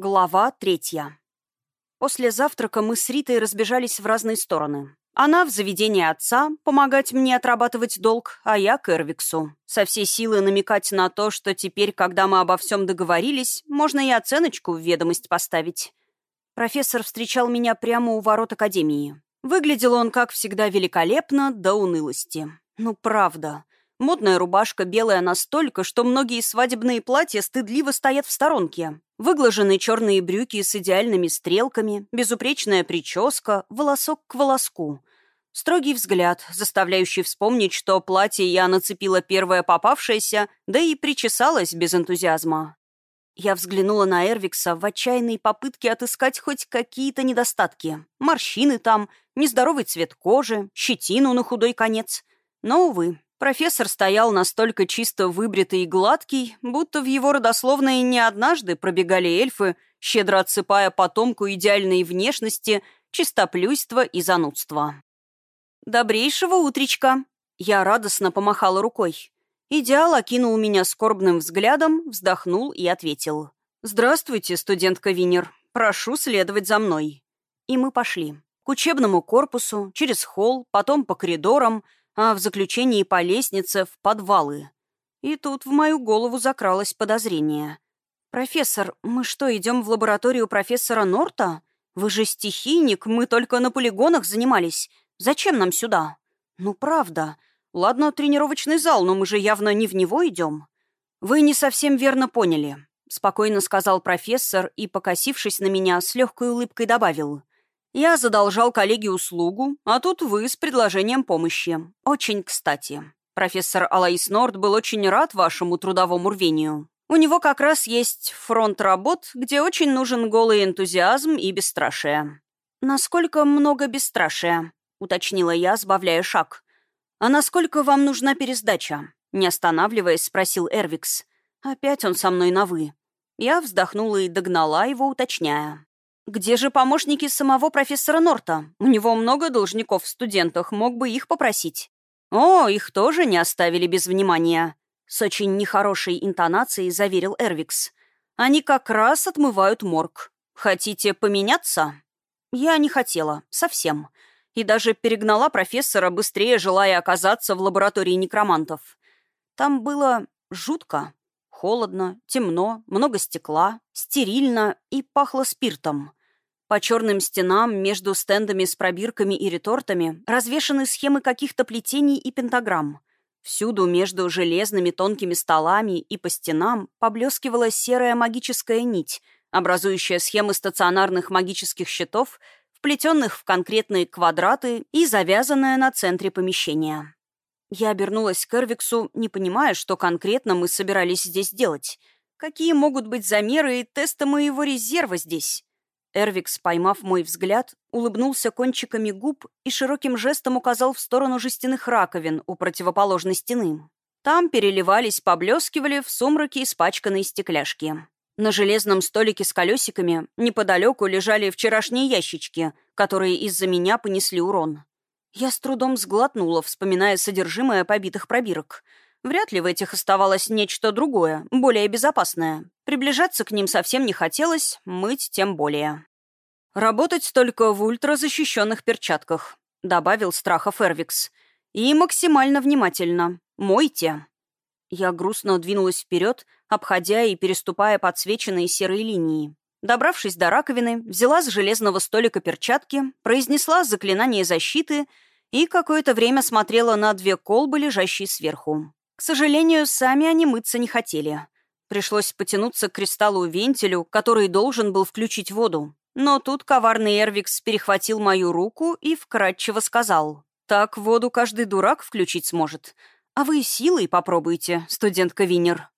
Глава третья. После завтрака мы с Ритой разбежались в разные стороны. Она в заведении отца, помогать мне отрабатывать долг, а я к Эрвиксу. Со всей силы намекать на то, что теперь, когда мы обо всем договорились, можно и оценочку в ведомость поставить. Профессор встречал меня прямо у ворот Академии. Выглядел он, как всегда, великолепно до унылости. Ну, правда. Модная рубашка белая настолько, что многие свадебные платья стыдливо стоят в сторонке. Выглаженные черные брюки с идеальными стрелками, безупречная прическа, волосок к волоску. Строгий взгляд, заставляющий вспомнить, что платье я нацепила первое попавшееся, да и причесалась без энтузиазма. Я взглянула на Эрвикса в отчаянной попытке отыскать хоть какие-то недостатки. Морщины там, нездоровый цвет кожи, щетину на худой конец. Но, увы, Профессор стоял настолько чисто выбритый и гладкий, будто в его родословной не однажды пробегали эльфы, щедро отсыпая потомку идеальной внешности, чистоплюйства и занудства. «Добрейшего утречка!» Я радостно помахала рукой. Идеал окинул меня скорбным взглядом, вздохнул и ответил. «Здравствуйте, студентка Винер. Прошу следовать за мной». И мы пошли. К учебному корпусу, через холл, потом по коридорам — а в заключении по лестнице в подвалы. И тут в мою голову закралось подозрение. «Профессор, мы что, идем в лабораторию профессора Норта? Вы же стихийник, мы только на полигонах занимались. Зачем нам сюда?» «Ну, правда. Ладно, тренировочный зал, но мы же явно не в него идем». «Вы не совсем верно поняли», — спокойно сказал профессор и, покосившись на меня, с легкой улыбкой добавил. Я задолжал коллеге услугу, а тут вы с предложением помощи. Очень кстати. Профессор Алаис Норд был очень рад вашему трудовому рвению. У него как раз есть фронт работ, где очень нужен голый энтузиазм и бесстрашие. «Насколько много бесстрашия?» — уточнила я, сбавляя шаг. «А насколько вам нужна пересдача?» — не останавливаясь, спросил Эрвикс. Опять он со мной на «вы». Я вздохнула и догнала его, уточняя. Где же помощники самого профессора Норта? У него много должников в студентах, мог бы их попросить. О, их тоже не оставили без внимания. С очень нехорошей интонацией заверил Эрвикс. Они как раз отмывают морг. Хотите поменяться? Я не хотела. Совсем. И даже перегнала профессора, быстрее желая оказаться в лаборатории некромантов. Там было жутко. Холодно, темно, много стекла, стерильно и пахло спиртом. По черным стенам между стендами с пробирками и ретортами развешаны схемы каких-то плетений и пентаграмм. Всюду между железными тонкими столами и по стенам поблескивала серая магическая нить, образующая схемы стационарных магических щитов, вплетенных в конкретные квадраты и завязанная на центре помещения. Я обернулась к Эрвиксу, не понимая, что конкретно мы собирались здесь делать. Какие могут быть замеры и тесты моего резерва здесь? Эрвикс, поймав мой взгляд, улыбнулся кончиками губ и широким жестом указал в сторону жестяных раковин у противоположной стены. Там переливались, поблескивали в сумраке испачканные стекляшки. На железном столике с колесиками неподалеку лежали вчерашние ящички, которые из-за меня понесли урон. Я с трудом сглотнула, вспоминая содержимое побитых пробирок — Вряд ли в этих оставалось нечто другое, более безопасное. Приближаться к ним совсем не хотелось, мыть тем более. «Работать только в ультразащищенных перчатках», — добавил страха Фервикс. «И максимально внимательно. Мойте». Я грустно двинулась вперед, обходя и переступая подсвеченные серые линии. Добравшись до раковины, взяла с железного столика перчатки, произнесла заклинание защиты и какое-то время смотрела на две колбы, лежащие сверху. К сожалению, сами они мыться не хотели. Пришлось потянуться к кристаллу-вентилю, который должен был включить воду. Но тут коварный Эрвикс перехватил мою руку и вкратчиво сказал. «Так воду каждый дурак включить сможет. А вы силой попробуйте, студентка Винер».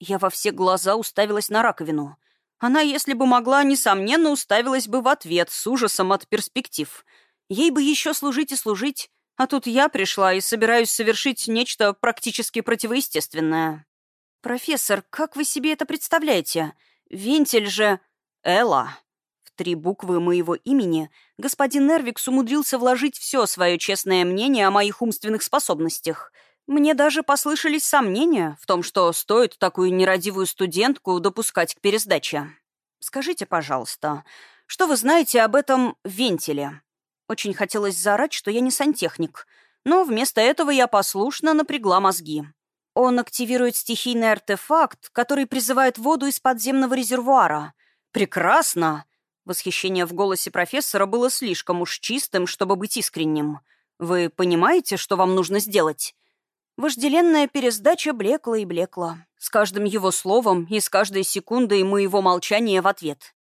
Я во все глаза уставилась на раковину. Она, если бы могла, несомненно, уставилась бы в ответ с ужасом от перспектив. Ей бы еще служить и служить, а тут я пришла и собираюсь совершить нечто практически противоестественное. «Профессор, как вы себе это представляете? Вентиль же...» «Элла». Три буквы моего имени господин Нервикс умудрился вложить все свое честное мнение о моих умственных способностях. Мне даже послышались сомнения в том, что стоит такую нерадивую студентку допускать к пересдаче. скажите, пожалуйста, что вы знаете об этом вентиле?» Очень хотелось заорать, что я не сантехник, но вместо этого я послушно напрягла мозги. Он активирует стихийный артефакт, который призывает воду из подземного резервуара. «Прекрасно!» Восхищение в голосе профессора было слишком уж чистым, чтобы быть искренним. «Вы понимаете, что вам нужно сделать?» Вожделенная пересдача блекла и блекла. С каждым его словом и с каждой секундой моего молчания в ответ.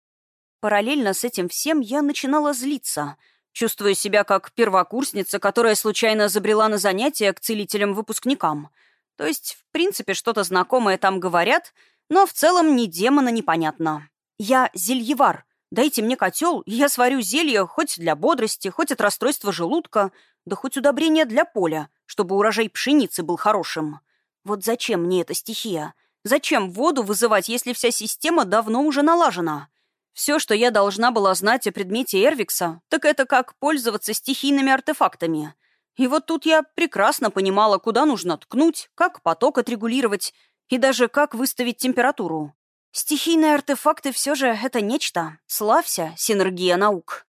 Параллельно с этим всем я начинала злиться, чувствуя себя как первокурсница, которая случайно забрела на занятия к целителям-выпускникам. То есть, в принципе, что-то знакомое там говорят, но в целом ни демона непонятно. Я зельевар. Дайте мне котел, и я сварю зелье хоть для бодрости, хоть от расстройства желудка, да хоть удобрение для поля, чтобы урожай пшеницы был хорошим. Вот зачем мне эта стихия? Зачем воду вызывать, если вся система давно уже налажена? Все, что я должна была знать о предмете Эрвикса, так это как пользоваться стихийными артефактами. И вот тут я прекрасно понимала, куда нужно ткнуть, как поток отрегулировать и даже как выставить температуру. Стихийные артефакты все же это нечто. Славься, синергия наук.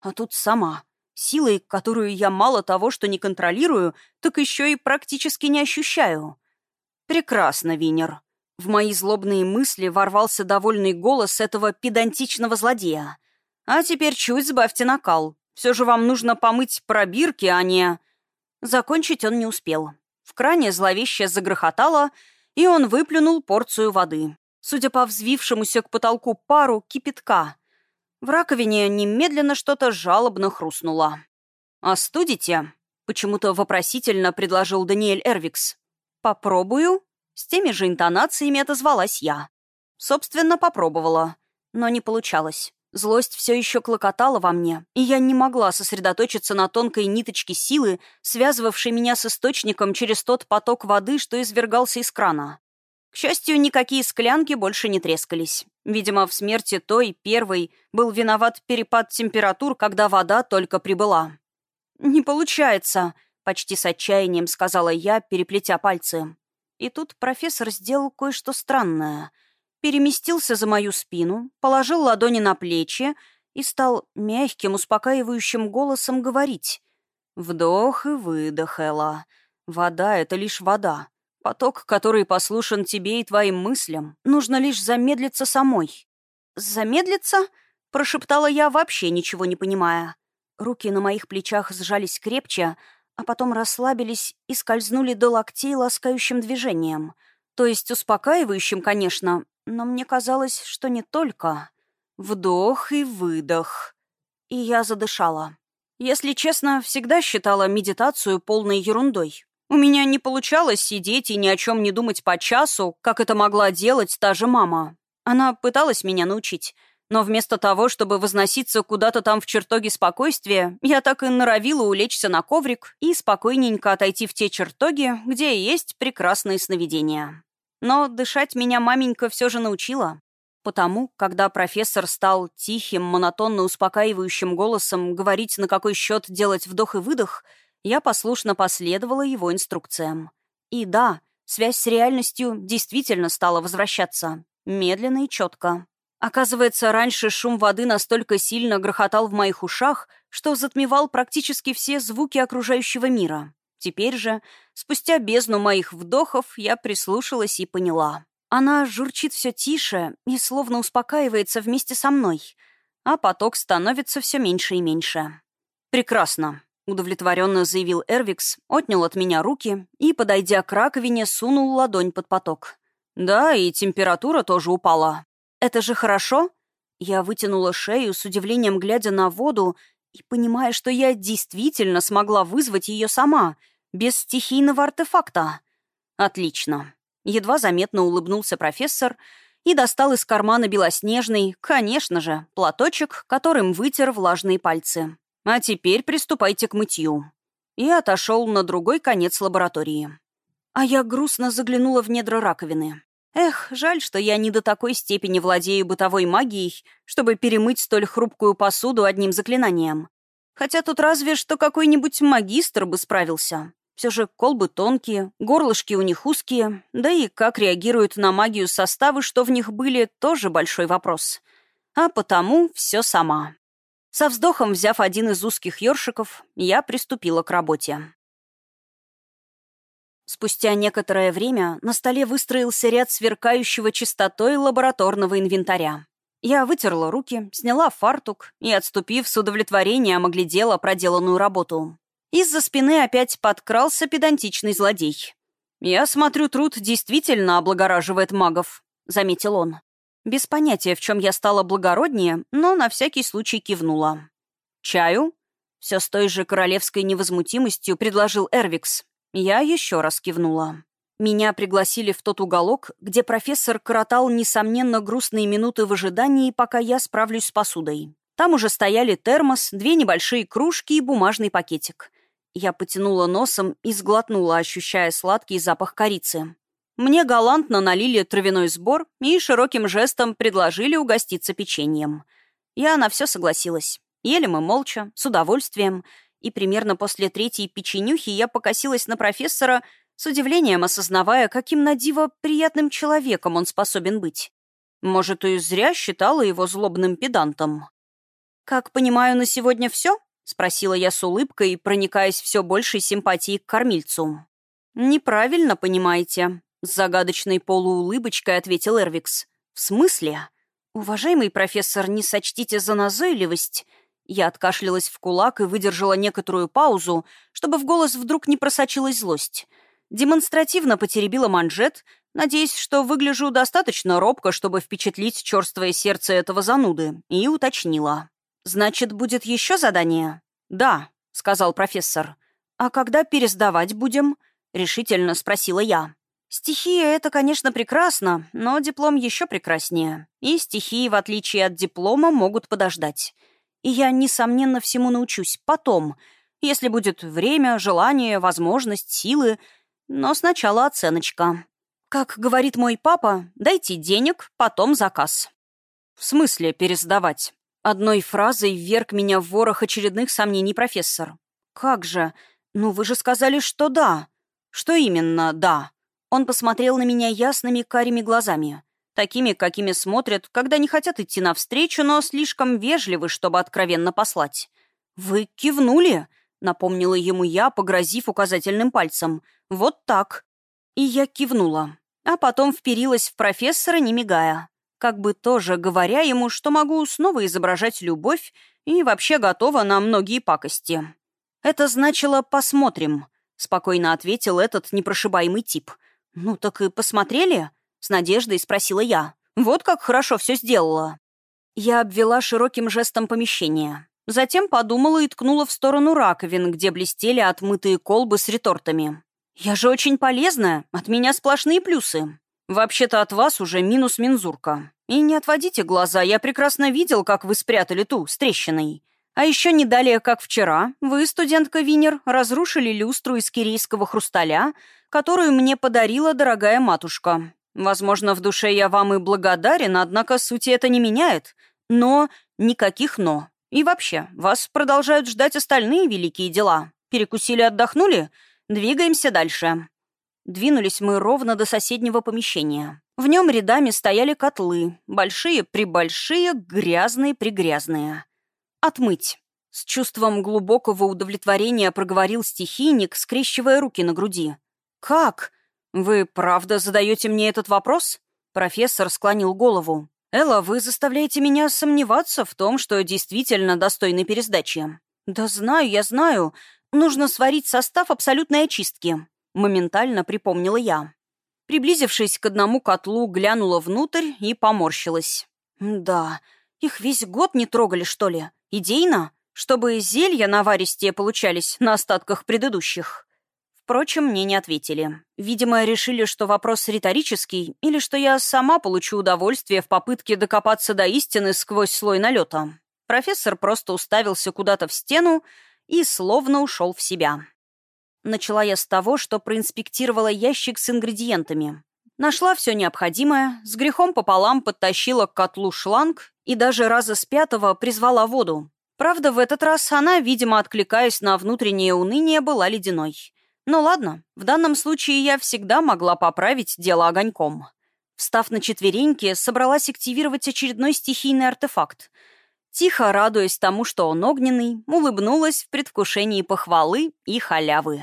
А тут сама силой, которую я мало того, что не контролирую, так еще и практически не ощущаю. Прекрасно, Винер. В мои злобные мысли ворвался довольный голос этого педантичного злодея. А теперь чуть сбавьте накал. Все же вам нужно помыть пробирки, а не... Закончить он не успел. В кране зловеще загрохотало, и он выплюнул порцию воды. Судя по взвившемуся к потолку пару, кипятка — в раковине немедленно что-то жалобно хрустнуло. «Остудите?» — почему-то вопросительно предложил Даниэль Эрвикс. «Попробую?» — с теми же интонациями отозвалась я. Собственно, попробовала. Но не получалось. Злость все еще клокотала во мне, и я не могла сосредоточиться на тонкой ниточке силы, связывавшей меня с источником через тот поток воды, что извергался из крана. К счастью, никакие склянки больше не трескались. Видимо, в смерти той, первой, был виноват перепад температур, когда вода только прибыла. «Не получается», — почти с отчаянием сказала я, переплетя пальцы. И тут профессор сделал кое-что странное. Переместился за мою спину, положил ладони на плечи и стал мягким, успокаивающим голосом говорить. «Вдох и выдох, Элла. Вода — это лишь вода. Поток, который послушен тебе и твоим мыслям, нужно лишь замедлиться самой. «Замедлиться?» — прошептала я, вообще ничего не понимая. Руки на моих плечах сжались крепче, а потом расслабились и скользнули до локтей ласкающим движением. То есть успокаивающим, конечно, но мне казалось, что не только. Вдох и выдох. И я задышала. Если честно, всегда считала медитацию полной ерундой. У меня не получалось сидеть и ни о чем не думать по часу, как это могла делать та же мама. Она пыталась меня научить, но вместо того, чтобы возноситься куда-то там в чертоге спокойствия, я так и норовила улечься на коврик и спокойненько отойти в те чертоги, где есть прекрасные сновидения. Но дышать меня маменька все же научила. Потому, когда профессор стал тихим, монотонно успокаивающим голосом говорить, на какой счет делать вдох и выдох — я послушно последовала его инструкциям. И да, связь с реальностью действительно стала возвращаться. Медленно и четко. Оказывается, раньше шум воды настолько сильно грохотал в моих ушах, что затмевал практически все звуки окружающего мира. Теперь же, спустя бездну моих вдохов, я прислушалась и поняла. Она журчит все тише и словно успокаивается вместе со мной, а поток становится все меньше и меньше. Прекрасно. Удовлетворенно заявил Эрвикс, отнял от меня руки и, подойдя к раковине, сунул ладонь под поток. «Да, и температура тоже упала». «Это же хорошо?» Я вытянула шею, с удивлением глядя на воду и понимая, что я действительно смогла вызвать ее сама, без стихийного артефакта. «Отлично». Едва заметно улыбнулся профессор и достал из кармана белоснежный, конечно же, платочек, которым вытер влажные пальцы. А теперь приступайте к мытью». И отошел на другой конец лаборатории. А я грустно заглянула в недра раковины. Эх, жаль, что я не до такой степени владею бытовой магией, чтобы перемыть столь хрупкую посуду одним заклинанием. Хотя тут разве что какой-нибудь магистр бы справился. Все же колбы тонкие, горлышки у них узкие, да и как реагируют на магию составы, что в них были, тоже большой вопрос. А потому все сама. Со вздохом взяв один из узких ёршиков, я приступила к работе. Спустя некоторое время на столе выстроился ряд сверкающего чистотой лабораторного инвентаря. Я вытерла руки, сняла фартук и, отступив с удовлетворением, оглядела проделанную работу. Из-за спины опять подкрался педантичный злодей. «Я смотрю, труд действительно облагораживает магов», — заметил он. Без понятия, в чем я стала благороднее, но на всякий случай кивнула. «Чаю?» — все с той же королевской невозмутимостью предложил Эрвикс. Я еще раз кивнула. Меня пригласили в тот уголок, где профессор коротал, несомненно, грустные минуты в ожидании, пока я справлюсь с посудой. Там уже стояли термос, две небольшие кружки и бумажный пакетик. Я потянула носом и сглотнула, ощущая сладкий запах корицы. Мне галантно налили травяной сбор и широким жестом предложили угоститься печеньем. Я на все согласилась. Ели мы молча, с удовольствием — и примерно после третьей печенюхи я покосилась на профессора, с удивлением осознавая, каким надиво приятным человеком он способен быть. Может, и зря считала его злобным педантом. «Как понимаю, на сегодня все?» — спросила я с улыбкой, проникаясь все большей симпатией к кормильцу. «Неправильно понимаете», — с загадочной полуулыбочкой ответил Эрвикс. «В смысле? Уважаемый профессор, не сочтите за назойливость. Я откашлялась в кулак и выдержала некоторую паузу, чтобы в голос вдруг не просочилась злость. Демонстративно потеребила манжет, надеясь, что выгляжу достаточно робко, чтобы впечатлить черствое сердце этого зануды, и уточнила. «Значит, будет еще задание?» «Да», — сказал профессор. «А когда пересдавать будем?» — решительно спросила я. «Стихия — это, конечно, прекрасно, но диплом еще прекраснее. И стихии, в отличие от диплома, могут подождать. И я, несомненно, всему научусь потом, если будет время, желание, возможность, силы. Но сначала оценочка. Как говорит мой папа, дайте денег, потом заказ. В смысле пересдавать? Одной фразой вверг меня в ворох очередных сомнений профессор. «Как же? Ну вы же сказали, что да». «Что именно «да»?» Он посмотрел на меня ясными карими глазами. Такими, какими смотрят, когда не хотят идти навстречу, но слишком вежливы, чтобы откровенно послать. «Вы кивнули?» — напомнила ему я, погрозив указательным пальцем. «Вот так». И я кивнула, а потом вперилась в профессора, не мигая. Как бы тоже говоря ему, что могу снова изображать любовь и вообще готова на многие пакости. «Это значило «посмотрим», — спокойно ответил этот непрошибаемый тип. «Ну так и посмотрели?» С надеждой спросила я. «Вот как хорошо все сделала». Я обвела широким жестом помещение. Затем подумала и ткнула в сторону раковин, где блестели отмытые колбы с ретортами. «Я же очень полезная, от меня сплошные плюсы. Вообще-то от вас уже минус мензурка. И не отводите глаза, я прекрасно видел, как вы спрятали ту с трещиной. А еще не далее, как вчера, вы, студентка Винер, разрушили люстру из кирийского хрусталя, которую мне подарила дорогая матушка. Возможно, в душе я вам и благодарен, однако сути это не меняет. Но никаких «но». И вообще, вас продолжают ждать остальные великие дела. Перекусили, отдохнули? Двигаемся дальше. Двинулись мы ровно до соседнего помещения. В нем рядами стояли котлы, большие-пребольшие, грязные-прегрязные. «Отмыть». С чувством глубокого удовлетворения проговорил стихийник, скрещивая руки на груди. «Как?» «Вы правда задаете мне этот вопрос?» Профессор склонил голову. «Элла, вы заставляете меня сомневаться в том, что действительно достойны пересдачи». «Да знаю, я знаю. Нужно сварить состав абсолютной очистки», — моментально припомнила я. Приблизившись к одному котлу, глянула внутрь и поморщилась. «Да, их весь год не трогали, что ли? Идейно? Чтобы зелья наваристее получались на остатках предыдущих?» Впрочем, мне не ответили. Видимо, решили, что вопрос риторический, или что я сама получу удовольствие в попытке докопаться до истины сквозь слой налета. Профессор просто уставился куда-то в стену и словно ушел в себя. Начала я с того, что проинспектировала ящик с ингредиентами. Нашла все необходимое, с грехом пополам подтащила к котлу шланг и даже раза с пятого призвала воду. Правда, в этот раз она, видимо, откликаясь на внутреннее уныние, была ледяной. Ну ладно, в данном случае я всегда могла поправить дело огоньком. Встав на четвереньки, собралась активировать очередной стихийный артефакт. Тихо радуясь тому, что он огненный, улыбнулась в предвкушении похвалы и халявы.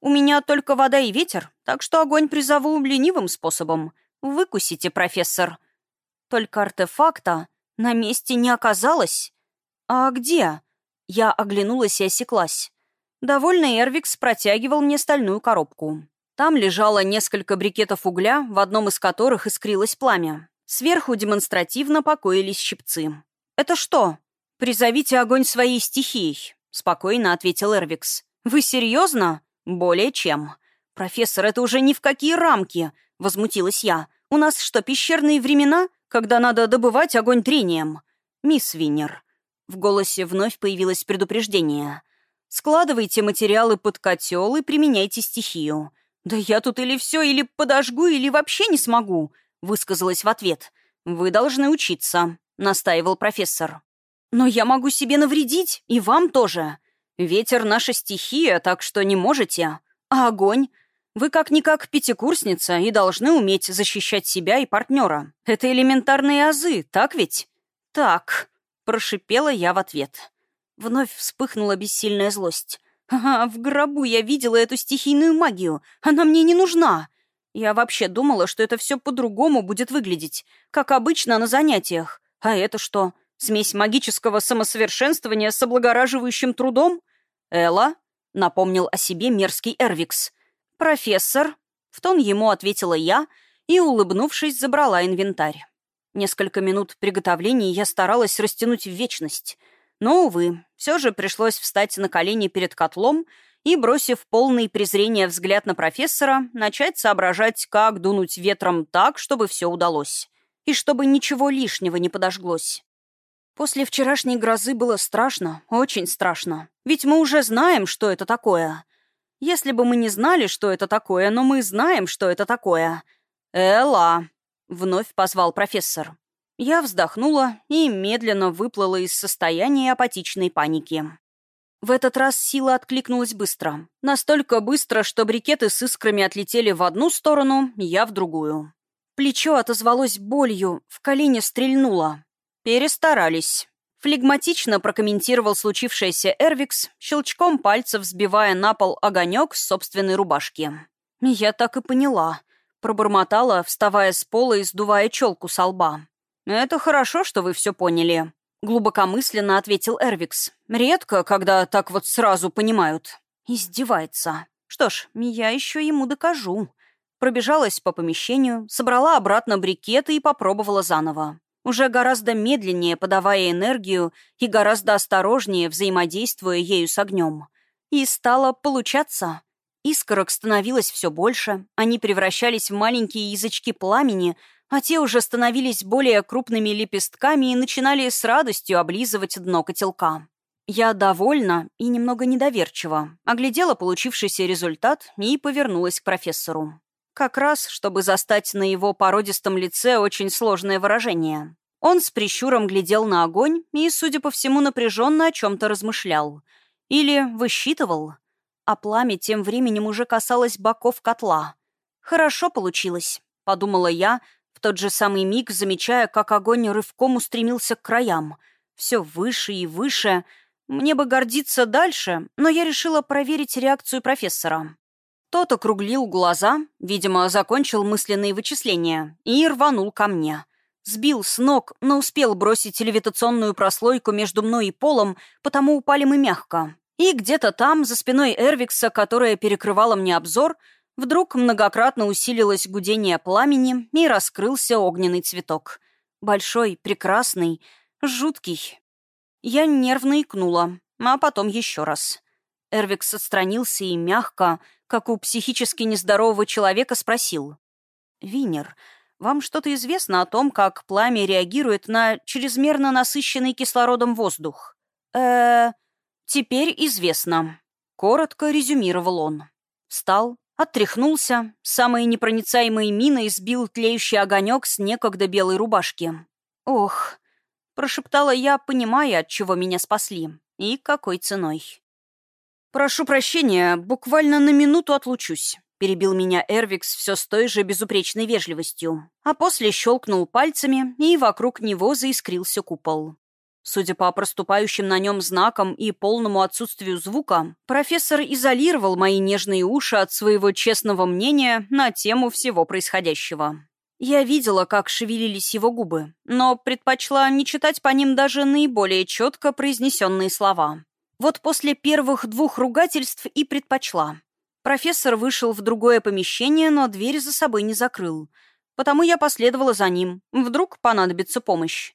«У меня только вода и ветер, так что огонь призову ленивым способом. Выкусите, профессор». Только артефакта на месте не оказалось. «А где?» Я оглянулась и осеклась. Довольный Эрвикс протягивал мне стальную коробку. Там лежало несколько брикетов угля, в одном из которых искрилось пламя. Сверху демонстративно покоились щипцы. «Это что?» «Призовите огонь своей стихией», — спокойно ответил Эрвикс. «Вы серьезно?» «Более чем». «Профессор, это уже ни в какие рамки», — возмутилась я. «У нас что, пещерные времена, когда надо добывать огонь трением?» «Мисс Виннер». В голосе вновь появилось предупреждение. «Складывайте материалы под котел и применяйте стихию». «Да я тут или все, или подожгу, или вообще не смогу», — высказалась в ответ. «Вы должны учиться», — настаивал профессор. «Но я могу себе навредить, и вам тоже. Ветер — наша стихия, так что не можете. А огонь? Вы как-никак пятикурсница и должны уметь защищать себя и партнера. Это элементарные азы, так ведь? Так, прошипела я в ответ. Вновь вспыхнула бессильная злость. Ага, в гробу я видела эту стихийную магию. Она мне не нужна. Я вообще думала, что это все по-другому будет выглядеть, как обычно на занятиях. А это что? Смесь магического самосовершенствования с облагораживающим трудом? Элла? Напомнил о себе мерзкий Эрвикс. «Профессор», — в тон ему ответила я и, улыбнувшись, забрала инвентарь. Несколько минут приготовлений я старалась растянуть в вечность. Но, увы, все же пришлось встать на колени перед котлом и, бросив полный презрения взгляд на профессора, начать соображать, как дунуть ветром так, чтобы все удалось. И чтобы ничего лишнего не подожглось. После вчерашней грозы было страшно, очень страшно. Ведь мы уже знаем, что это такое. Если бы мы не знали, что это такое, но мы знаем, что это такое. «Элла!» — вновь позвал профессор. Я вздохнула и медленно выплыла из состояния апатичной паники. В этот раз сила откликнулась быстро. Настолько быстро, что брикеты с искрами отлетели в одну сторону, я в другую. Плечо отозвалось болью, в колени стрельнуло. Перестарались. Флегматично прокомментировал случившееся Эрвикс, щелчком пальцев сбивая на пол огонек с собственной рубашки. «Я так и поняла», — пробормотала, вставая с пола и сдувая челку со лба. «Это хорошо, что вы все поняли», — глубокомысленно ответил Эрвикс. «Редко, когда так вот сразу понимают». Издевается. Что ж, я еще ему докажу. Пробежалась по помещению, собрала обратно брикеты и попробовала заново уже гораздо медленнее подавая энергию и гораздо осторожнее взаимодействуя ею с огнем. И стало получаться. Искорок становилось все больше, они превращались в маленькие язычки пламени, а те уже становились более крупными лепестками и начинали с радостью облизывать дно котелка. Я довольна и немного недоверчиво оглядела получившийся результат и повернулась к профессору. Как раз, чтобы застать на его породистом лице очень сложное выражение. Он с прищуром глядел на огонь и, судя по всему, напряженно о чем-то размышлял. Или высчитывал. А пламя тем временем уже касалось боков котла. «Хорошо получилось», — подумала я, в тот же самый миг замечая, как огонь рывком устремился к краям. Все выше и выше. Мне бы гордиться дальше, но я решила проверить реакцию профессора. Тот округлил глаза, видимо, закончил мысленные вычисления, и рванул ко мне — Сбил с ног, но успел бросить левитационную прослойку между мной и полом, потому упали мы мягко. И где-то там, за спиной Эрвикса, которая перекрывала мне обзор, вдруг многократно усилилось гудение пламени и раскрылся огненный цветок. Большой, прекрасный, жуткий. Я нервно икнула, а потом еще раз. Эрвикс отстранился и мягко, как у психически нездорового человека, спросил. «Винер, вам что-то известно о том, как пламя реагирует на чрезмерно насыщенный кислородом воздух? э теперь известно. Коротко резюмировал он. Встал, отряхнулся, самой непроницаемой миной сбил тлеющий огонек с некогда белой рубашки. «Ох», — прошептала я, понимая, от чего меня спасли и какой ценой. «Прошу прощения, буквально на минуту отлучусь», — перебил меня Эрвикс все с той же безупречной вежливостью, а после щелкнул пальцами, и вокруг него заискрился купол. Судя по проступающим на нем знакам и полному отсутствию звука, профессор изолировал мои нежные уши от своего честного мнения на тему всего происходящего. Я видела, как шевелились его губы, но предпочла не читать по ним даже наиболее четко произнесенные слова. Вот после первых двух ругательств и предпочла. Профессор вышел в другое помещение, но дверь за собой не закрыл. Потому я последовала за ним. Вдруг понадобится помощь.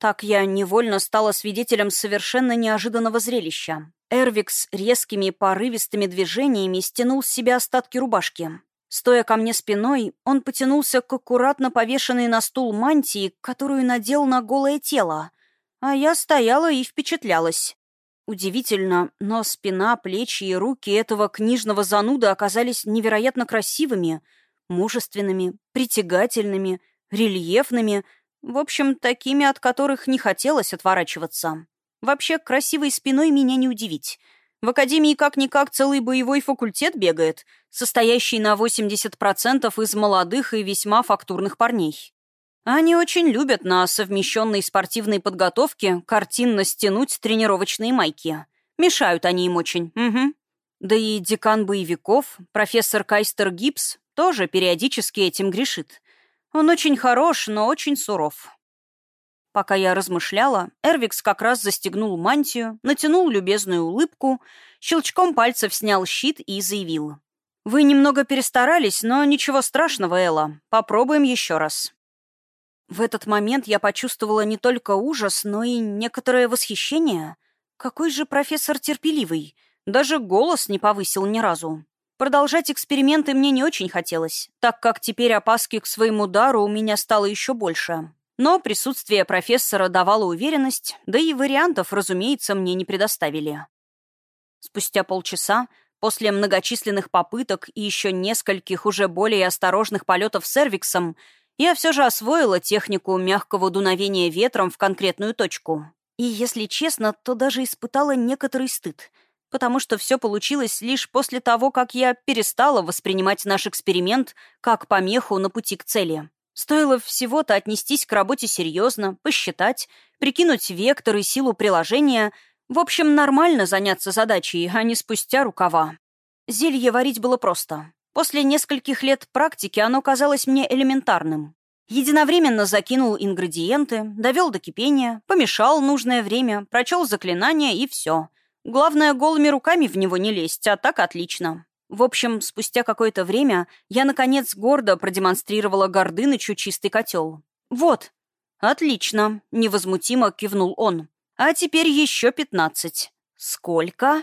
Так я невольно стала свидетелем совершенно неожиданного зрелища. Эрвикс резкими порывистыми движениями стянул с себя остатки рубашки. Стоя ко мне спиной, он потянулся к аккуратно повешенной на стул мантии, которую надел на голое тело, а я стояла и впечатлялась. Удивительно, но спина, плечи и руки этого книжного зануды оказались невероятно красивыми, мужественными, притягательными, рельефными, в общем, такими, от которых не хотелось отворачиваться. Вообще, красивой спиной меня не удивить — в академии как-никак целый боевой факультет бегает, состоящий на 80% из молодых и весьма фактурных парней. Они очень любят на совмещенной спортивной подготовке картинно стянуть тренировочные майки. Мешают они им очень. Угу. Да и декан боевиков, профессор Кайстер Гибс, тоже периодически этим грешит. Он очень хорош, но очень суров. Пока я размышляла, Эрвикс как раз застегнул мантию, натянул любезную улыбку, щелчком пальцев снял щит и заявил. «Вы немного перестарались, но ничего страшного, Элла. Попробуем еще раз». В этот момент я почувствовала не только ужас, но и некоторое восхищение. Какой же профессор терпеливый. Даже голос не повысил ни разу. Продолжать эксперименты мне не очень хотелось, так как теперь опаски к своему дару у меня стало еще больше. Но присутствие профессора давало уверенность, да и вариантов, разумеется, мне не предоставили. Спустя полчаса, после многочисленных попыток и еще нескольких уже более осторожных полетов с сервиксом, я все же освоила технику мягкого дуновения ветром в конкретную точку. И, если честно, то даже испытала некоторый стыд, потому что все получилось лишь после того, как я перестала воспринимать наш эксперимент как помеху на пути к цели. Стоило всего-то отнестись к работе серьезно, посчитать, прикинуть вектор и силу приложения, в общем, нормально заняться задачей, а не спустя рукава. Зелье варить было просто. После нескольких лет практики оно казалось мне элементарным. Единовременно закинул ингредиенты, довел до кипения, помешал нужное время, прочел заклинание и все. Главное, голыми руками в него не лезть, а так отлично. В общем, спустя какое-то время я, наконец, гордо продемонстрировала Гордынычу чистый котел. «Вот». «Отлично», — невозмутимо кивнул он. «А теперь еще пятнадцать». «Сколько?»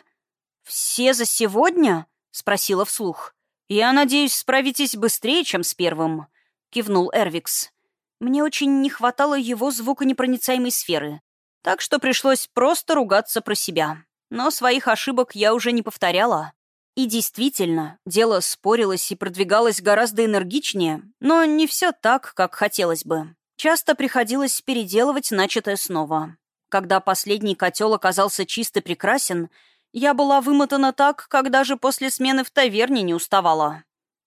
«Все за сегодня?» — спросила вслух. «Я надеюсь, справитесь быстрее, чем с первым», — кивнул Эрвикс. Мне очень не хватало его звуконепроницаемой сферы, так что пришлось просто ругаться про себя. Но своих ошибок я уже не повторяла. И действительно, дело спорилось и продвигалось гораздо энергичнее, но не все так, как хотелось бы. Часто приходилось переделывать начатое снова. Когда последний котел оказался чист и прекрасен, я была вымотана так, как даже после смены в таверне не уставала.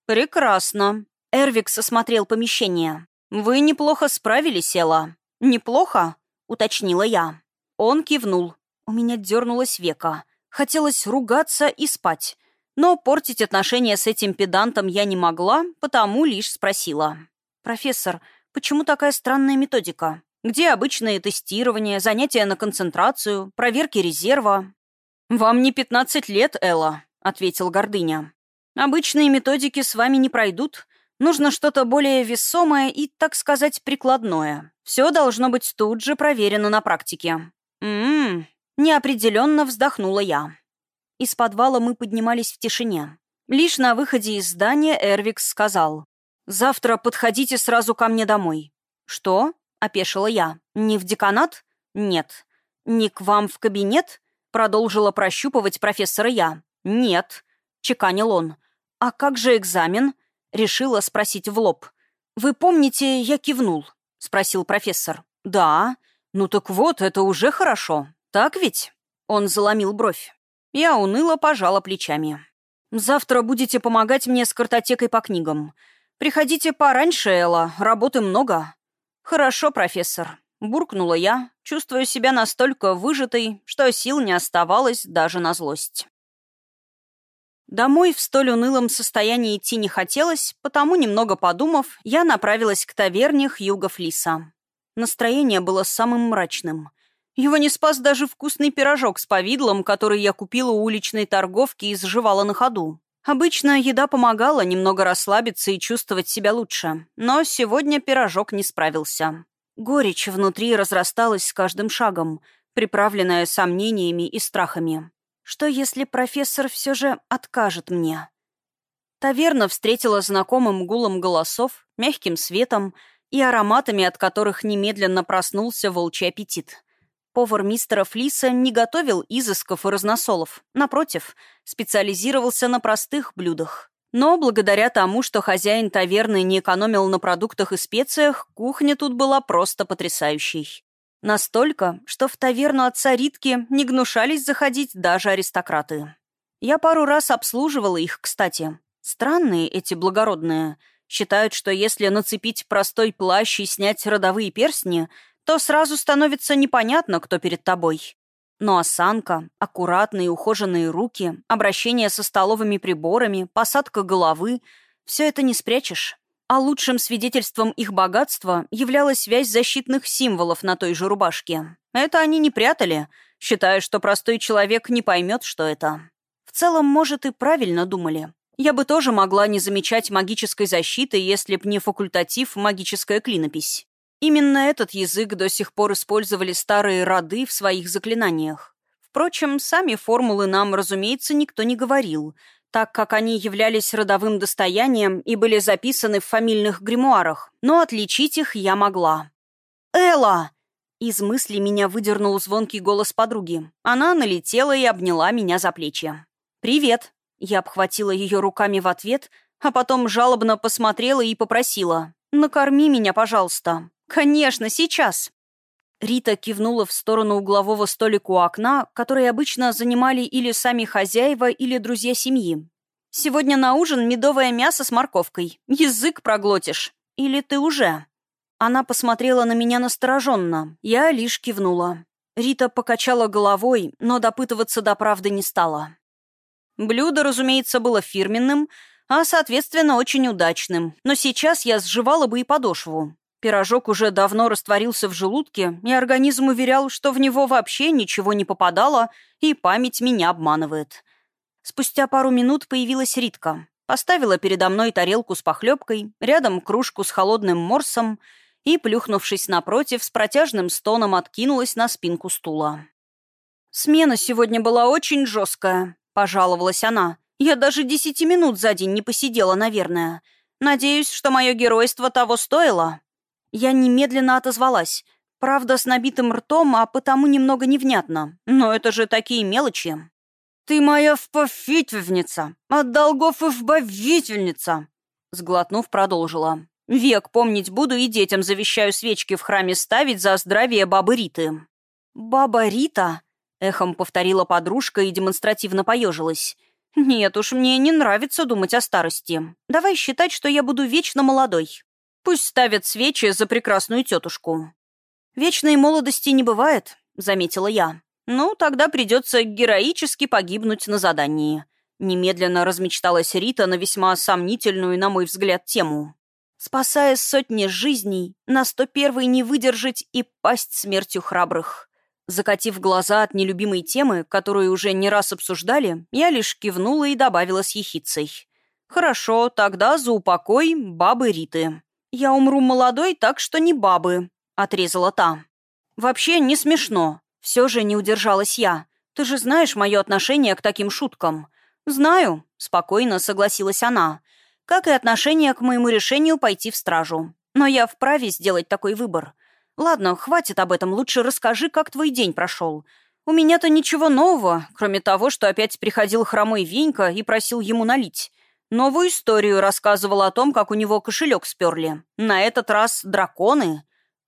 «Прекрасно», — Эрвикс осмотрел помещение. «Вы неплохо справились, Элла». «Неплохо?» — уточнила я. Он кивнул. У меня дернулось века. Хотелось ругаться и спать. Но портить отношения с этим педантом я не могла, потому лишь спросила. «Профессор, почему такая странная методика? Где обычные тестирования, занятия на концентрацию, проверки резерва?» «Вам не 15 лет, Элла», — ответил Гордыня. «Обычные методики с вами не пройдут. Нужно что-то более весомое и, так сказать, прикладное. Все должно быть тут же проверено на практике». «М-м-м», неопределенно вздохнула я. Из подвала мы поднимались в тишине. Лишь на выходе из здания Эрвикс сказал. «Завтра подходите сразу ко мне домой». «Что?» — опешила я. «Не в деканат?» «Нет». «Не к вам в кабинет?» — продолжила прощупывать профессора я. «Нет», — чеканил он. «А как же экзамен?» — решила спросить в лоб. «Вы помните, я кивнул?» — спросил профессор. «Да». «Ну так вот, это уже хорошо. Так ведь?» Он заломил бровь. Я уныло пожала плечами. Завтра будете помогать мне с картотекой по книгам. Приходите пораньше, Элла, работы много». «Хорошо, профессор», — буркнула я, чувствуя себя настолько выжатой, что сил не оставалось даже на злость. Домой в столь унылом состоянии идти не хотелось, потому, немного подумав, я направилась к таверне Хьюга Флиса. Настроение было самым мрачным. Его не спас даже вкусный пирожок с повидлом, который я купила у уличной торговки и сживала на ходу. Обычно еда помогала немного расслабиться и чувствовать себя лучше, но сегодня пирожок не справился. Горечь внутри разрасталась с каждым шагом, приправленная сомнениями и страхами. Что, если профессор все же откажет мне? Таверна встретила знакомым гулом голосов, мягким светом и ароматами, от которых немедленно проснулся волчий аппетит. Повар мистера Флиса не готовил изысков и разносолов. Напротив, специализировался на простых блюдах. Но благодаря тому, что хозяин таверны не экономил на продуктах и специях, кухня тут была просто потрясающей. Настолько, что в таверну отца Ритки не гнушались заходить даже аристократы. Я пару раз обслуживала их, кстати. Странные эти благородные. Считают, что если нацепить простой плащ и снять родовые перстни, то сразу становится непонятно, кто перед тобой. Но осанка, аккуратные ухоженные руки, обращение со столовыми приборами, посадка головы — все это не спрячешь. А лучшим свидетельством их богатства являлась связь защитных символов на той же рубашке. Это они не прятали, считая, что простой человек не поймет, что это. В целом, может, и правильно думали. Я бы тоже могла не замечать магической защиты, если б не факультатив «магическая клинопись». Именно этот язык до сих пор использовали старые роды в своих заклинаниях. Впрочем, сами формулы нам, разумеется, никто не говорил — так как они являлись родовым достоянием и были записаны в фамильных гримуарах, но отличить их я могла. «Элла!» Из мысли меня выдернул звонкий голос подруги. Она налетела и обняла меня за плечи. «Привет!» Я обхватила ее руками в ответ, а потом жалобно посмотрела и попросила. «Накорми меня, пожалуйста». «Конечно, сейчас!» Рита кивнула в сторону углового столика у окна, который обычно занимали или сами хозяева, или друзья семьи. «Сегодня на ужин медовое мясо с морковкой. Язык проглотишь. Или ты уже?» Она посмотрела на меня настороженно. Я лишь кивнула. Рита покачала головой, но допытываться до правды не стала. Блюдо, разумеется, было фирменным, а, соответственно, очень удачным. Но сейчас я сживала бы и подошву. Пирожок уже давно растворился в желудке, и организм уверял, что в него вообще ничего не попадало, и память меня обманывает. Спустя пару минут появилась Ритка. Поставила передо мной тарелку с похлебкой, рядом кружку с холодным морсом и, плюхнувшись напротив, с протяжным стоном откинулась на спинку стула. «Смена сегодня была очень жесткая», — пожаловалась она. «Я даже десяти минут за день не посидела, наверное. Надеюсь, что мое геройство того стоило». Я немедленно отозвалась. Правда, с набитым ртом, а потому немного невнятно. Но это же такие мелочи. «Ты моя вповительница, от долгов и вбавительница!» Сглотнув, продолжила. «Век помнить буду и детям завещаю свечки в храме ставить за здравие бабы Риты». «Баба Рита?» — эхом повторила подружка и демонстративно поежилась. «Нет уж, мне не нравится думать о старости. Давай считать, что я буду вечно молодой. Пусть ставят свечи за прекрасную тетушку. «Вечной молодости не бывает», — заметила я. «Ну, тогда придется героически погибнуть на задании». Немедленно размечталась Рита на весьма сомнительную, на мой взгляд, тему. «Спасая сотни жизней, на сто первый не выдержать и пасть смертью храбрых». Закатив глаза от нелюбимой темы, которую уже не раз обсуждали, я лишь кивнула и добавила с ехицей. «Хорошо, тогда за упокой бабы Риты». «Я умру молодой, так что не бабы», — отрезала та. «Вообще не смешно. Все же не удержалась я. Ты же знаешь мое отношение к таким шуткам». «Знаю», — спокойно согласилась она. «Как и отношение к моему решению пойти в стражу. Но я вправе сделать такой выбор. Ладно, хватит об этом, лучше расскажи, как твой день прошел. У меня-то ничего нового, кроме того, что опять приходил хромой Венька и просил ему налить. Новую историю рассказывал о том, как у него кошелек сперли. На этот раз драконы.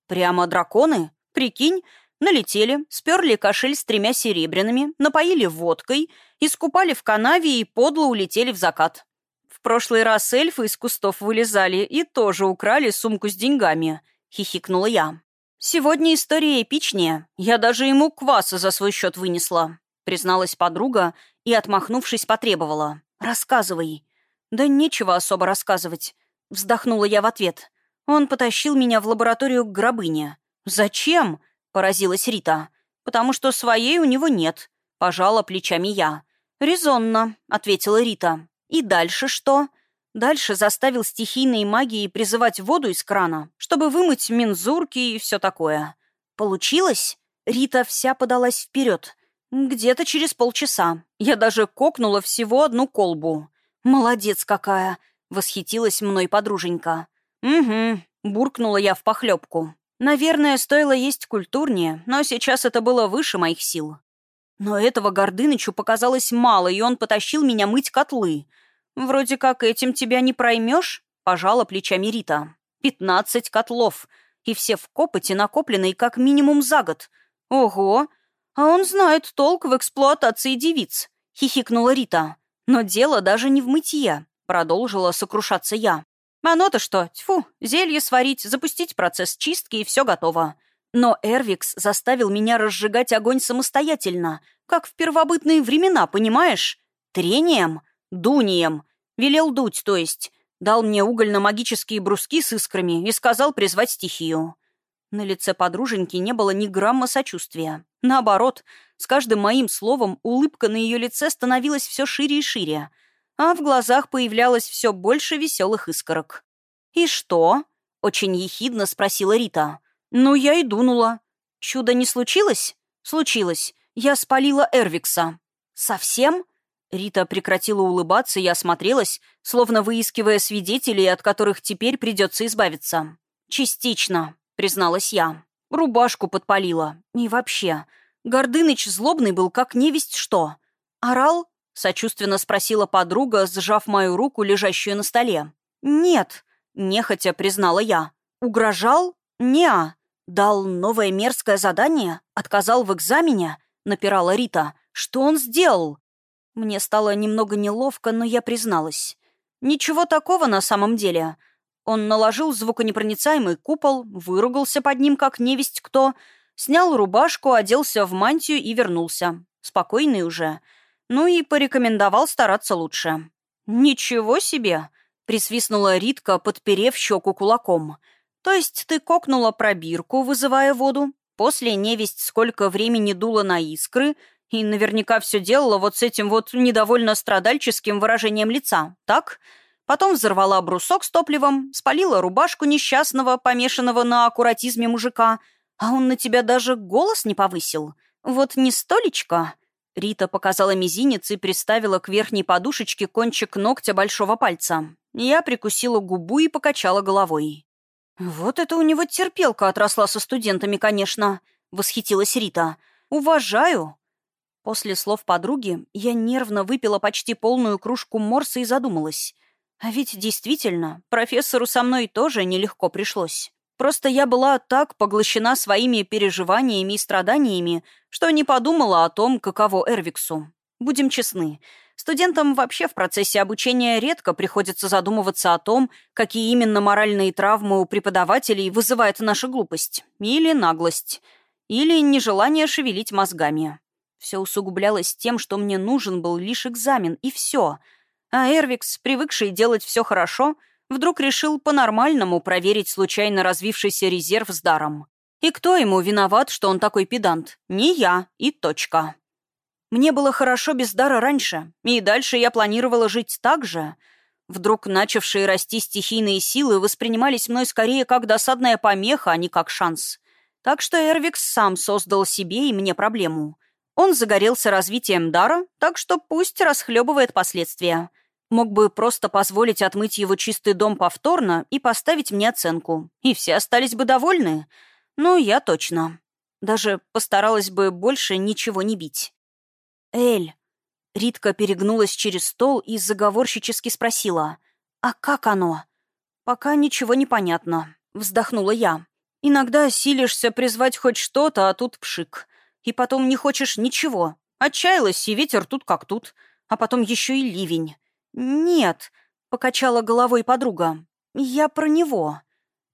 Прямо драконы? Прикинь, Налетели, сперли кошель с тремя серебряными, напоили водкой, искупали в канаве и подло улетели в закат. В прошлый раз эльфы из кустов вылезали и тоже украли сумку с деньгами, хихикнула я. Сегодня история эпичнее. Я даже ему кваса за свой счет вынесла, призналась подруга и, отмахнувшись, потребовала. Рассказывай. Да нечего особо рассказывать. Вздохнула я в ответ. Он потащил меня в лабораторию к гробыне. «Зачем?» — поразилась Рита. «Потому что своей у него нет», — пожала плечами я. «Резонно», — ответила Рита. «И дальше что?» Дальше заставил стихийной магией призывать воду из крана, чтобы вымыть мензурки и все такое. Получилось? Рита вся подалась вперед. Где-то через полчаса. Я даже кокнула всего одну колбу. «Молодец какая!» Восхитилась мной подруженька. «Угу», — буркнула я в похлебку. Наверное, стоило есть культурнее, но сейчас это было выше моих сил. Но этого Гордынычу показалось мало, и он потащил меня мыть котлы. «Вроде как этим тебя не проймешь?» — пожала плечами Рита. «Пятнадцать котлов, и все в копоте, накопленные как минимум за год. Ого! А он знает толк в эксплуатации девиц», — хихикнула Рита. «Но дело даже не в мытье. Продолжила сокрушаться я. Оно-то что? Тьфу, зелье сварить, запустить процесс чистки и все готово. Но Эрвикс заставил меня разжигать огонь самостоятельно, как в первобытные времена, понимаешь? Трением, дунием. Велел дуть, то есть. Дал мне угольно-магические бруски с искрами и сказал призвать стихию. На лице подруженьки не было ни грамма сочувствия. Наоборот, с каждым моим словом улыбка на ее лице становилась все шире и шире — а в глазах появлялось все больше веселых искорок. «И что?» — очень ехидно спросила Рита. «Ну, я и дунула. Чудо не случилось?» «Случилось. Я спалила Эрвикса». «Совсем?» Рита прекратила улыбаться и осмотрелась, словно выискивая свидетелей, от которых теперь придется избавиться. «Частично», — призналась я. «Рубашку подпалила. И вообще. Гордыныч злобный был, как невесть что. Орал — сочувственно спросила подруга, сжав мою руку, лежащую на столе. «Нет», — нехотя признала я. «Угрожал? Неа. Дал новое мерзкое задание? Отказал в экзамене?» — напирала Рита. «Что он сделал?» Мне стало немного неловко, но я призналась. «Ничего такого на самом деле». Он наложил звуконепроницаемый купол, выругался под ним, как невесть кто, снял рубашку, оделся в мантию и вернулся. Спокойный уже. Ну и порекомендовал стараться лучше. «Ничего себе!» — присвистнула Ритка, подперев щеку кулаком. «То есть ты кокнула пробирку, вызывая воду, после невесть сколько времени дула на искры и наверняка все делала вот с этим вот недовольно страдальческим выражением лица, так?» Потом взорвала брусок с топливом, спалила рубашку несчастного, помешанного на аккуратизме мужика, а он на тебя даже голос не повысил. Вот не столечко. Рита показала мизинец и приставила к верхней подушечке кончик ногтя большого пальца. Я прикусила губу и покачала головой. «Вот это у него терпелка отросла со студентами, конечно», — восхитилась Рита. «Уважаю». После слов подруги я нервно выпила почти полную кружку морса и задумалась. А ведь действительно, профессору со мной тоже нелегко пришлось. Просто я была так поглощена своими переживаниями и страданиями, что не подумала о том, каково Эрвиксу. Будем честны, студентам вообще в процессе обучения редко приходится задумываться о том, какие именно моральные травмы у преподавателей вызывает наша глупость, или наглость, или нежелание шевелить мозгами. Все усугублялось тем, что мне нужен был лишь экзамен, и все. А Эрвикс, привыкший делать все хорошо, — вдруг решил по-нормальному проверить случайно развившийся резерв с даром. И кто ему виноват, что он такой педант? Не я, и точка. Мне было хорошо без дара раньше, и дальше я планировала жить так же. Вдруг начавшие расти стихийные силы воспринимались мной скорее как досадная помеха, а не как шанс. Так что Эрвикс сам создал себе и мне проблему. Он загорелся развитием дара, так что пусть расхлебывает последствия — Мог бы просто позволить отмыть его чистый дом повторно и поставить мне оценку. И все остались бы довольны. Ну, я точно. Даже постаралась бы больше ничего не бить. «Эль». Ритка перегнулась через стол и заговорщически спросила. «А как оно?» «Пока ничего не понятно», — вздохнула я. Иногда силишься призвать хоть что-то, а тут пшик. И потом не хочешь ничего. Отчаялась, и ветер тут как тут. А потом еще и ливень. «Нет», — покачала головой подруга. «Я про него».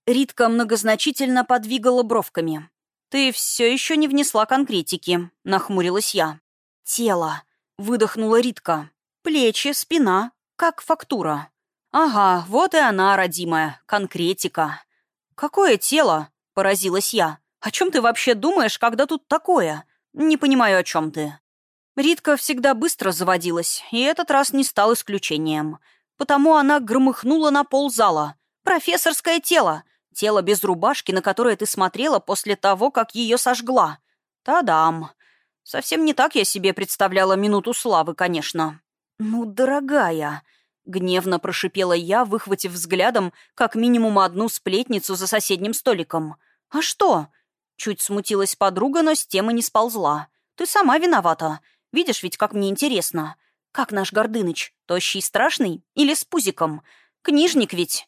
Ритка многозначительно подвигала бровками. «Ты все еще не внесла конкретики», — нахмурилась я. «Тело», — выдохнула Ритка. «Плечи, спина, как фактура». «Ага, вот и она, родимая, конкретика». «Какое тело?» — поразилась я. «О чем ты вообще думаешь, когда тут такое? Не понимаю, о чем ты». Ритка всегда быстро заводилась, и этот раз не стал исключением. Потому она громыхнула на пол зала. «Профессорское тело! Тело без рубашки, на которое ты смотрела после того, как ее сожгла. Та-дам! Совсем не так я себе представляла минуту славы, конечно». «Ну, дорогая!» — гневно прошипела я, выхватив взглядом как минимум одну сплетницу за соседним столиком. «А что?» Чуть смутилась подруга, но с темы не сползла. «Ты сама виновата. Видишь ведь, как мне интересно. Как наш Гордыныч? Тощий страшный? Или с пузиком? Книжник ведь?»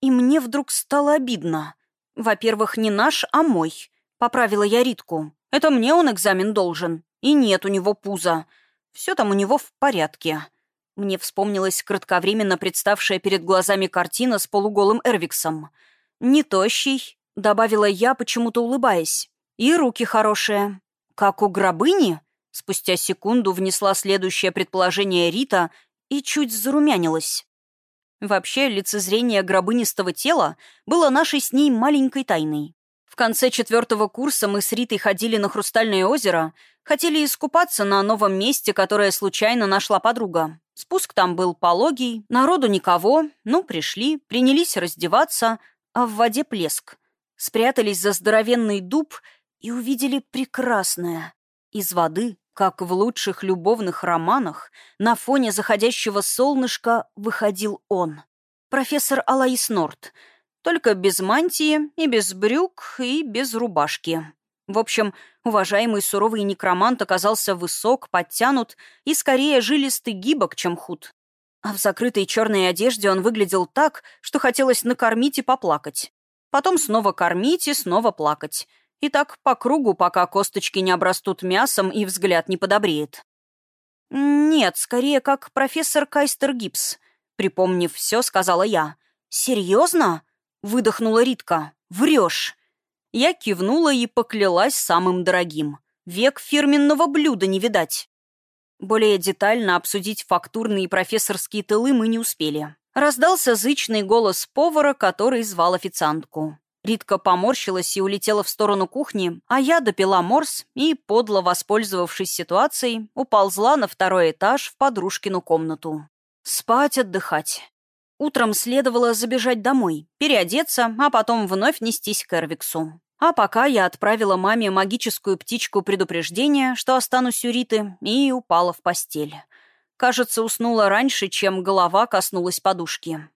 И мне вдруг стало обидно. «Во-первых, не наш, а мой», — поправила я Ритку. «Это мне он экзамен должен. И нет у него пуза. Все там у него в порядке». Мне вспомнилась кратковременно представшая перед глазами картина с полуголым Эрвиксом. «Не тощий», — добавила я, почему-то улыбаясь. «И руки хорошие. Как у гробыни?» Спустя секунду внесла следующее предположение Рита и чуть зарумянилась. Вообще, лицезрение гробынистого тела было нашей с ней маленькой тайной. В конце четвертого курса мы с Ритой ходили на Хрустальное озеро, хотели искупаться на новом месте, которое случайно нашла подруга. Спуск там был пологий, народу никого, ну, пришли, принялись раздеваться, а в воде плеск. Спрятались за здоровенный дуб и увидели прекрасное. Из воды как в лучших любовных романах, на фоне заходящего солнышка выходил он. Профессор Алаис Норт. Только без мантии, и без брюк, и без рубашки. В общем, уважаемый суровый некромант оказался высок, подтянут и скорее жилистый гибок, чем худ. А в закрытой черной одежде он выглядел так, что хотелось накормить и поплакать. Потом снова кормить и снова плакать. И так по кругу, пока косточки не обрастут мясом и взгляд не подобреет. «Нет, скорее как профессор Кайстер Гибс», — припомнив все, сказала я. «Серьезно?» — выдохнула Ритка. «Врешь». Я кивнула и поклялась самым дорогим. Век фирменного блюда не видать. Более детально обсудить фактурные профессорские тылы мы не успели. Раздался зычный голос повара, который звал официантку. Ритка поморщилась и улетела в сторону кухни, а я допила морс и, подло воспользовавшись ситуацией, уползла на второй этаж в подружкину комнату. Спать, отдыхать. Утром следовало забежать домой, переодеться, а потом вновь нестись к Эрвиксу. А пока я отправила маме магическую птичку предупреждения, что останусь у Риты, и упала в постель. Кажется, уснула раньше, чем голова коснулась подушки.